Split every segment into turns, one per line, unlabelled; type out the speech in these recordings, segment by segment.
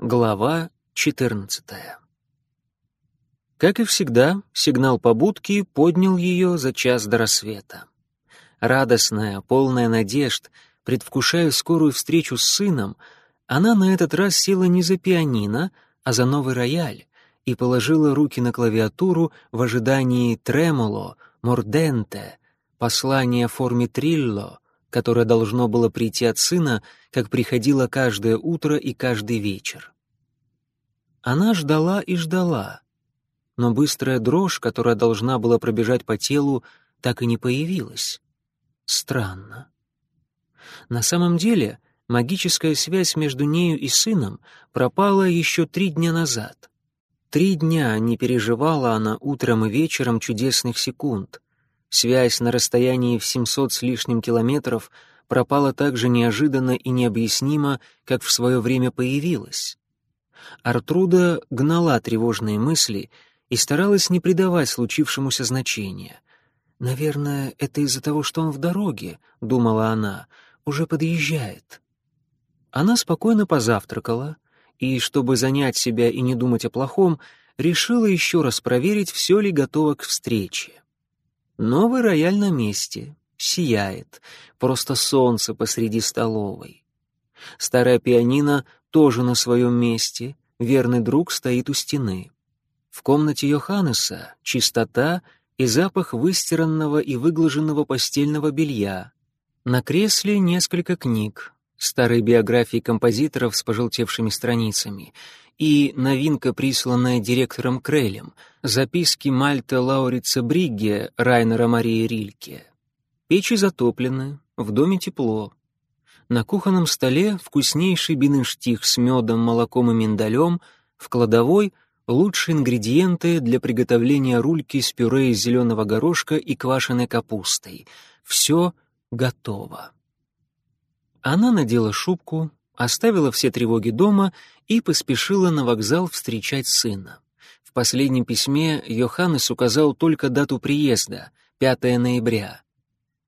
Глава 14 Как и всегда, сигнал побудки поднял ее за час до рассвета. Радостная, полная надежд, предвкушая скорую встречу с сыном, она на этот раз села не за пианино, а за новый рояль и положила руки на клавиатуру в ожидании тремоло, морденте, послания в форме трилло, которое должно было прийти от сына, как приходило каждое утро и каждый вечер. Она ждала и ждала, но быстрая дрожь, которая должна была пробежать по телу, так и не появилась. Странно. На самом деле, магическая связь между нею и сыном пропала еще три дня назад. Три дня не переживала она утром и вечером чудесных секунд. Связь на расстоянии в 700 с лишним километров пропала так же неожиданно и необъяснимо, как в свое время появилась. Артруда гнала тревожные мысли и старалась не придавать случившемуся значения. «Наверное, это из-за того, что он в дороге», — думала она, — «уже подъезжает». Она спокойно позавтракала и, чтобы занять себя и не думать о плохом, решила еще раз проверить, все ли готово к встрече. Новый рояль на месте, сияет, просто солнце посреди столовой. Старая пианино тоже на своем месте, верный друг стоит у стены. В комнате Йоханнеса чистота и запах выстиранного и выглаженного постельного белья. На кресле несколько книг, старые биографии композиторов с пожелтевшими страницами и новинка, присланная директором Крелем, записки Мальта Лаурица Бригге Райнера Марии Рильке. Печи затоплены, в доме тепло. На кухонном столе вкуснейший бинештих с медом, молоком и миндалем, в кладовой лучшие ингредиенты для приготовления рульки с пюре из зеленого горошка и квашеной капустой. Все готово. Она надела шубку, оставила все тревоги дома и поспешила на вокзал встречать сына. В последнем письме Йоханнес указал только дату приезда — 5 ноября.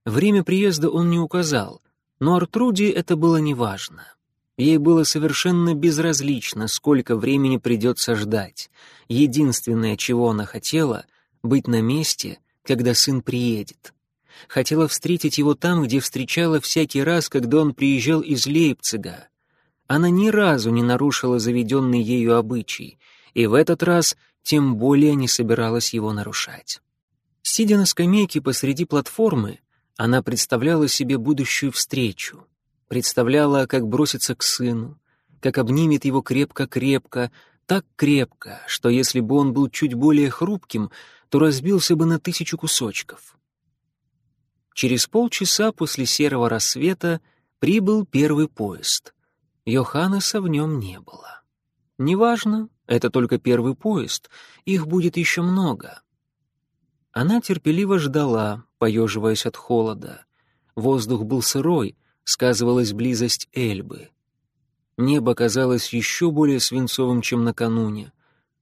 Время приезда он не указал — но Артруде это было неважно. Ей было совершенно безразлично, сколько времени придется ждать. Единственное, чего она хотела — быть на месте, когда сын приедет. Хотела встретить его там, где встречала всякий раз, когда он приезжал из Лейпцига. Она ни разу не нарушила заведенный ею обычай, и в этот раз тем более не собиралась его нарушать. Сидя на скамейке посреди платформы, она представляла себе будущую встречу, представляла, как бросится к сыну, как обнимет его крепко-крепко, так крепко, что если бы он был чуть более хрупким, то разбился бы на тысячу кусочков. Через полчаса после серого рассвета прибыл первый поезд. Йоханнеса в нем не было. Неважно, это только первый поезд, их будет еще много. Она терпеливо ждала, поеживаясь от холода. Воздух был сырой, сказывалась близость Эльбы. Небо казалось еще более свинцовым, чем накануне.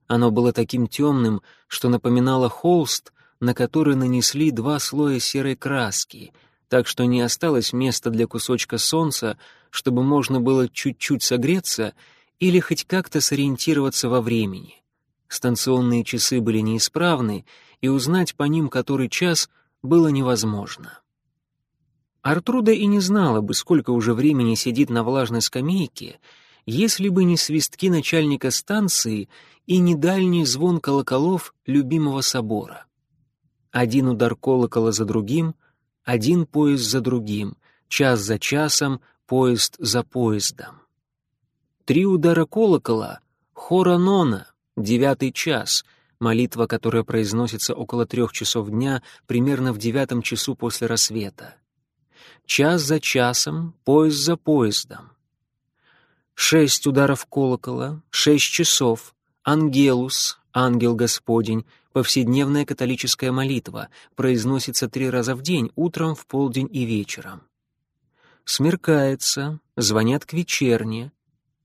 Оно было таким темным, что напоминало холст, на который нанесли два слоя серой краски, так что не осталось места для кусочка солнца, чтобы можно было чуть-чуть согреться или хоть как-то сориентироваться во времени. Станционные часы были неисправны, и узнать по ним который час было невозможно. Артруда и не знала бы, сколько уже времени сидит на влажной скамейке, если бы не свистки начальника станции и не дальний звон колоколов любимого собора. Один удар колокола за другим, один поезд за другим, час за часом, поезд за поездом. Три удара колокола — хора нона, девятый час — молитва, которая произносится около трех часов дня, примерно в девятом часу после рассвета. Час за часом, поезд за поездом. Шесть ударов колокола, шесть часов, ангелус, ангел Господень, повседневная католическая молитва, произносится три раза в день, утром, в полдень и вечером. Смеркается, звонят к вечерне,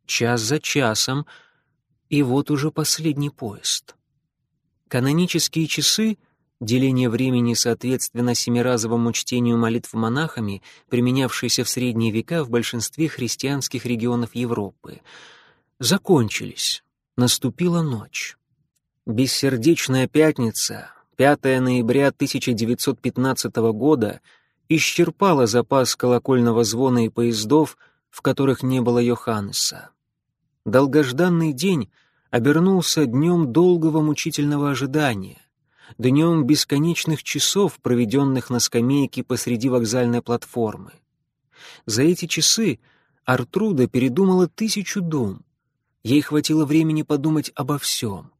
час за часом, и вот уже последний поезд. Канонические часы — деление времени соответственно семиразовому чтению молитв монахами, применявшиеся в средние века в большинстве христианских регионов Европы, закончились. Наступила ночь. Бессердечная пятница, 5 ноября 1915 года, исчерпала запас колокольного звона и поездов, в которых не было Йоханнеса. Долгожданный день обернулся днем долгого мучительного ожидания, днем бесконечных часов, проведенных на скамейке посреди вокзальной платформы. За эти часы Артруда передумала тысячу дум. Ей хватило времени подумать обо всем,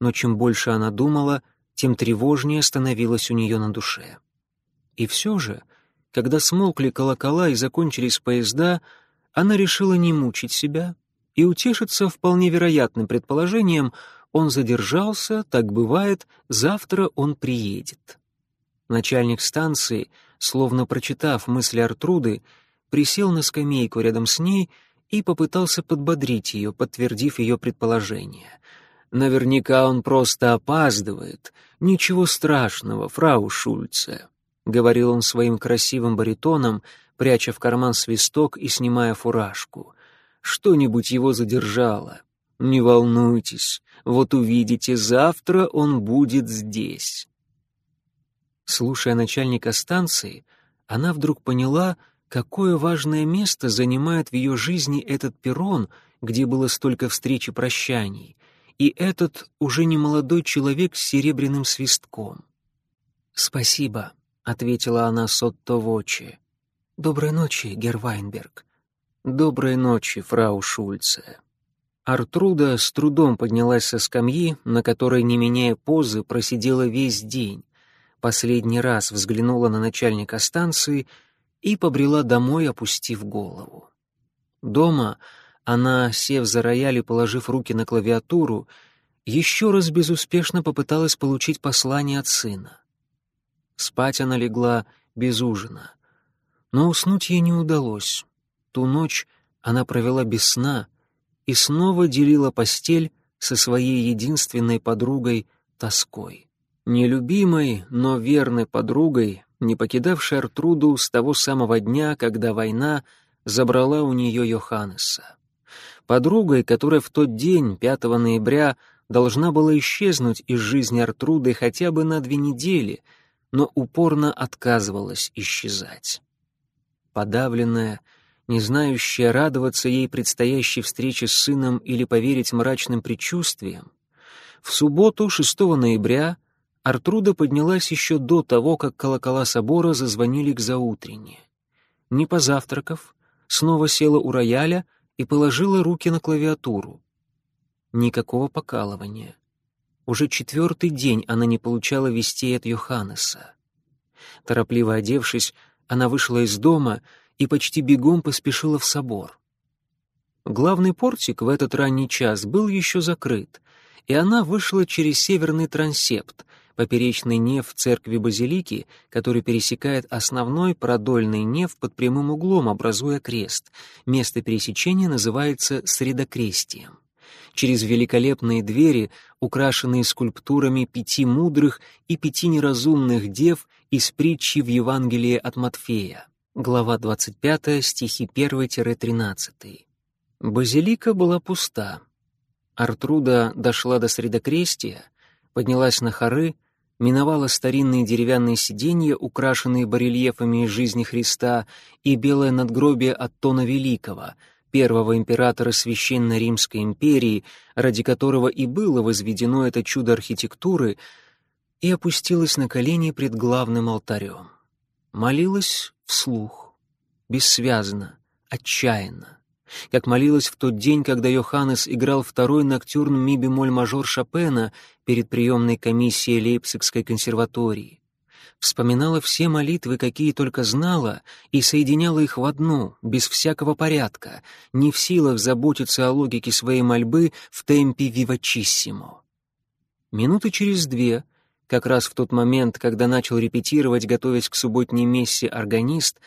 но чем больше она думала, тем тревожнее становилось у нее на душе. И все же, когда смолкли колокола и закончились поезда, она решила не мучить себя и утешиться вполне вероятным предположением «он задержался, так бывает, завтра он приедет». Начальник станции, словно прочитав мысли Артруды, присел на скамейку рядом с ней и попытался подбодрить ее, подтвердив ее предположение. «Наверняка он просто опаздывает. Ничего страшного, фрау Шульце», — говорил он своим красивым баритоном, пряча в карман свисток и снимая фуражку. «Что-нибудь его задержало. Не волнуйтесь, вот увидите, завтра он будет здесь». Слушая начальника станции, она вдруг поняла, какое важное место занимает в ее жизни этот перрон, где было столько встреч и прощаний, и этот уже не молодой человек с серебряным свистком. «Спасибо», — ответила она Сотто Вочи. «Доброй ночи, Гервайнберг». «Доброй ночи, фрау Шульце». Артруда с трудом поднялась со скамьи, на которой, не меняя позы, просидела весь день. Последний раз взглянула на начальника станции и побрела домой, опустив голову. Дома она, сев за рояль и положив руки на клавиатуру, еще раз безуспешно попыталась получить послание от сына. Спать она легла без ужина. Но уснуть ей не удалось. Ту ночь она провела без сна и снова делила постель со своей единственной подругой тоской. Нелюбимой, но верной подругой, не покидавшей Артруду с того самого дня, когда война забрала у нее Йоханнеса. Подругой, которая в тот день, 5 ноября, должна была исчезнуть из жизни Артруды хотя бы на две недели, но упорно отказывалась исчезать подавленная, не знающая радоваться ей предстоящей встрече с сыном или поверить мрачным предчувствиям, в субботу, 6 ноября, Артруда поднялась еще до того, как колокола собора зазвонили к заутренне. Не позавтракав, снова села у рояля и положила руки на клавиатуру. Никакого покалывания. Уже четвертый день она не получала вестей от Йоханнеса. Торопливо одевшись, она вышла из дома и почти бегом поспешила в собор. Главный портик в этот ранний час был еще закрыт, и она вышла через северный трансепт, поперечный неф церкви Базилики, который пересекает основной продольный неф под прямым углом, образуя крест. Место пересечения называется Средокрестием. Через великолепные двери, украшенные скульптурами пяти мудрых и пяти неразумных дев из притчи в Евангелии от Матфея, глава 25, стихи 1-13. Базилика была пуста. Артруда дошла до средокрестия, поднялась на хоры, миновала старинные деревянные сиденья, украшенные барельефами из жизни Христа, и белое надгробие от Тона Великого, первого императора Священной Римской империи, ради которого и было возведено это чудо архитектуры, и опустилась на колени пред главным алтарем. Молилась вслух, бессвязно, отчаянно, как молилась в тот день, когда Йоханнес играл второй ноктюрн ми-бемоль-мажор Шопена перед приемной комиссией Лейпцигской консерватории. Вспоминала все молитвы, какие только знала, и соединяла их в одну, без всякого порядка, не в силах заботиться о логике своей мольбы в темпе вивачиссимо. Минуты через две — как раз в тот момент, когда начал репетировать, готовясь к субботней мессе органист,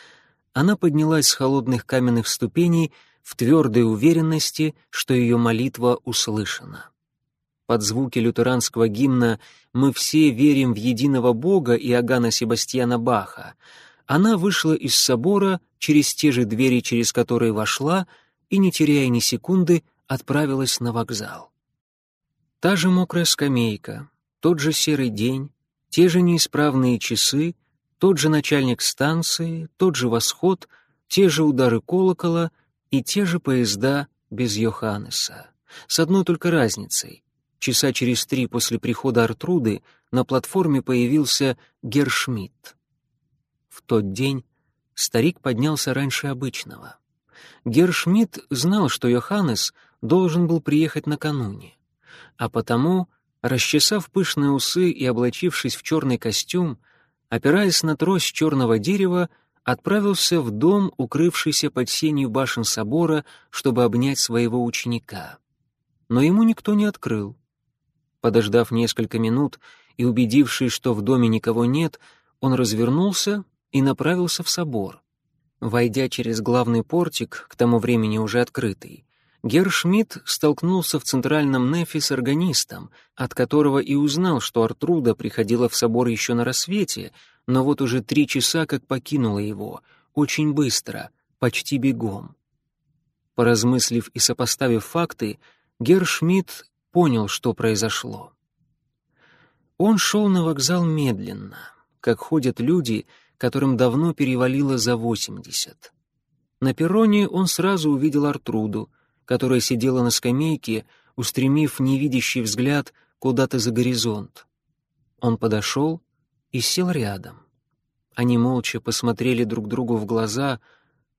она поднялась с холодных каменных ступеней в твердой уверенности, что ее молитва услышана. Под звуки лютеранского гимна «Мы все верим в единого Бога» Иоганна Себастьяна Баха, она вышла из собора через те же двери, через которые вошла, и, не теряя ни секунды, отправилась на вокзал. Та же мокрая скамейка, тот же серый день, те же неисправные часы, тот же начальник станции, тот же восход, те же удары колокола и те же поезда без Йоханнеса. С одной только разницей. Часа через три после прихода Артруды на платформе появился Гершмидт. В тот день старик поднялся раньше обычного. Гершмидт знал, что Йоханнес должен был приехать накануне, а потому, расчесав пышные усы и облачившись в черный костюм, опираясь на трость черного дерева, отправился в дом, укрывшийся под сенью башен собора, чтобы обнять своего ученика. Но ему никто не открыл. Подождав несколько минут и убедившись, что в доме никого нет, он развернулся и направился в собор. Войдя через главный портик, к тому времени уже открытый, Гершмидт столкнулся в центральном нефе с органистом, от которого и узнал, что Артруда приходила в собор еще на рассвете, но вот уже три часа как покинула его, очень быстро, почти бегом. Поразмыслив и сопоставив факты, Гершмидт понял, что произошло. Он шел на вокзал медленно, как ходят люди, которым давно перевалило за восемьдесят. На перроне он сразу увидел Артруду, которая сидела на скамейке, устремив невидящий взгляд куда-то за горизонт. Он подошел и сел рядом. Они молча посмотрели друг другу в глаза,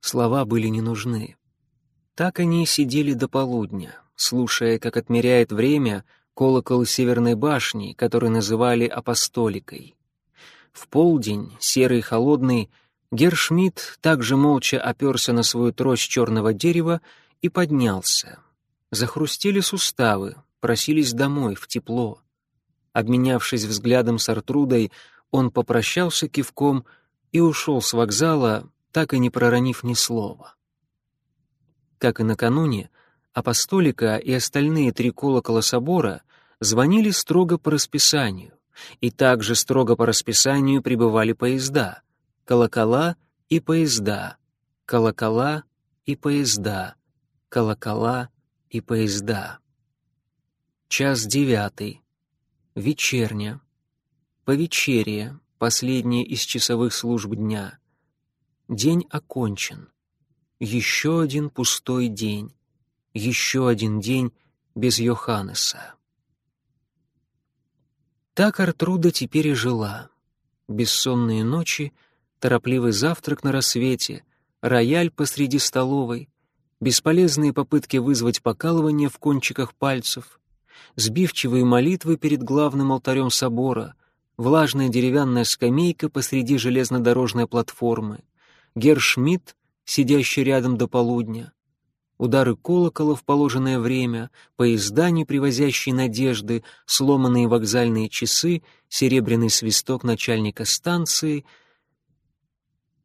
слова были не нужны. Так они и сидели до полудня, слушая, как отмеряет время колокол Северной башни, который называли Апостоликой. В полдень, серый и холодный, Гершмидт также молча оперся на свою трость черного дерева и поднялся. Захрустели суставы, просились домой, в тепло. Обменявшись взглядом с Артрудой, он попрощался кивком и ушел с вокзала, так и не проронив ни слова. Как и накануне, апостолика и остальные три колокола собора звонили строго по расписанию, и также строго по расписанию прибывали поезда, колокола и поезда, колокола и поезда, колокола и поезда. Час девятый. Вечерня. Повечерие, последнее из часовых служб дня. День окончен. Еще один пустой день. Еще один день без Йоханнеса. Так Артруда теперь и жила. Бессонные ночи, торопливый завтрак на рассвете, рояль посреди столовой, бесполезные попытки вызвать покалывание в кончиках пальцев, сбивчивые молитвы перед главным алтарем собора, влажная деревянная скамейка посреди железнодорожной платформы, Гершмидт, сидящий рядом до полудня, удары колокола в положенное время, поезда, не привозящие надежды, сломанные вокзальные часы, серебряный свисток начальника станции.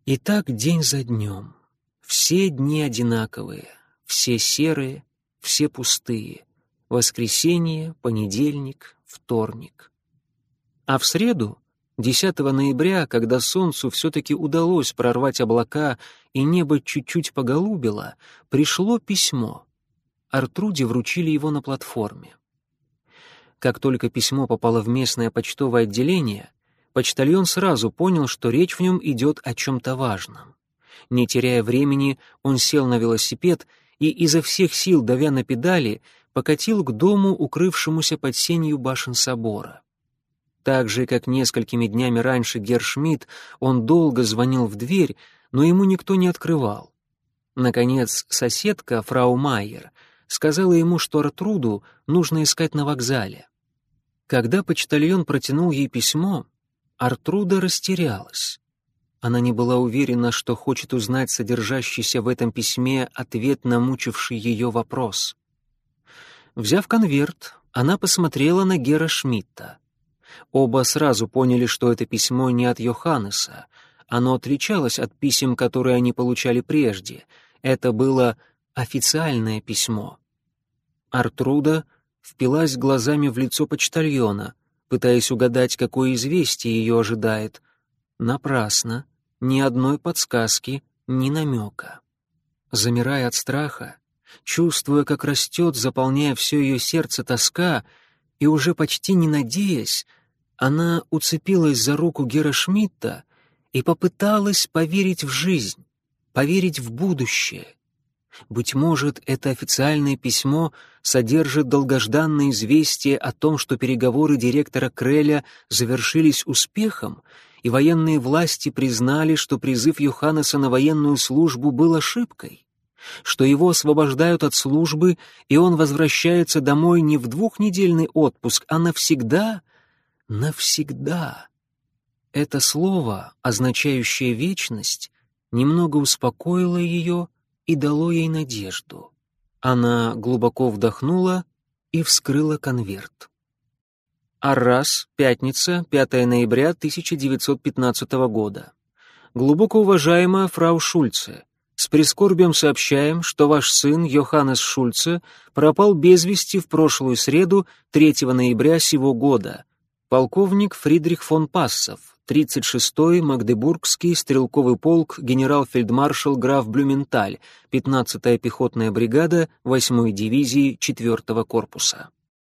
И так день за днем. Все дни одинаковые, все серые, все пустые. Воскресенье, понедельник, вторник. А в среду 10 ноября, когда солнцу все-таки удалось прорвать облака и небо чуть-чуть поголубило, пришло письмо. Артруде вручили его на платформе. Как только письмо попало в местное почтовое отделение, почтальон сразу понял, что речь в нем идет о чем-то важном. Не теряя времени, он сел на велосипед и изо всех сил, давя на педали, покатил к дому, укрывшемуся под сенью башен собора. Так же, как несколькими днями раньше Гершмидт, он долго звонил в дверь, но ему никто не открывал. Наконец, соседка, фрау Майер, сказала ему, что Артруду нужно искать на вокзале. Когда почтальон протянул ей письмо, Артруда растерялась. Она не была уверена, что хочет узнать содержащийся в этом письме ответ на мучивший ее вопрос. Взяв конверт, она посмотрела на Гера Шмидта. Оба сразу поняли, что это письмо не от Йоханнеса. Оно отличалось от писем, которые они получали прежде. Это было официальное письмо. Артруда впилась глазами в лицо почтальона, пытаясь угадать, какое известие ее ожидает. Напрасно. Ни одной подсказки, ни намека. Замирая от страха, Чувствуя, как растет, заполняя все ее сердце тоска, и уже почти не надеясь, она уцепилась за руку Гера Шмидта и попыталась поверить в жизнь, поверить в будущее. Быть может, это официальное письмо содержит долгожданное известие о том, что переговоры директора Креля завершились успехом, и военные власти признали, что призыв Йоханнеса на военную службу был ошибкой, что его освобождают от службы, и он возвращается домой не в двухнедельный отпуск, а навсегда, навсегда. Это слово, означающее вечность, немного успокоило ее и дало ей надежду. Она глубоко вдохнула и вскрыла конверт. Аррас, пятница, 5 ноября 1915 года. Глубоко уважаемая фрау Шульце, с прискорбием сообщаем, что ваш сын Йоханнес Шульце пропал без вести в прошлую среду 3 ноября сего года. Полковник Фридрих фон Пассов, 36-й Магдебургский стрелковый полк генерал-фельдмаршал граф Блюменталь, 15-я пехотная бригада 8-й дивизии 4-го корпуса.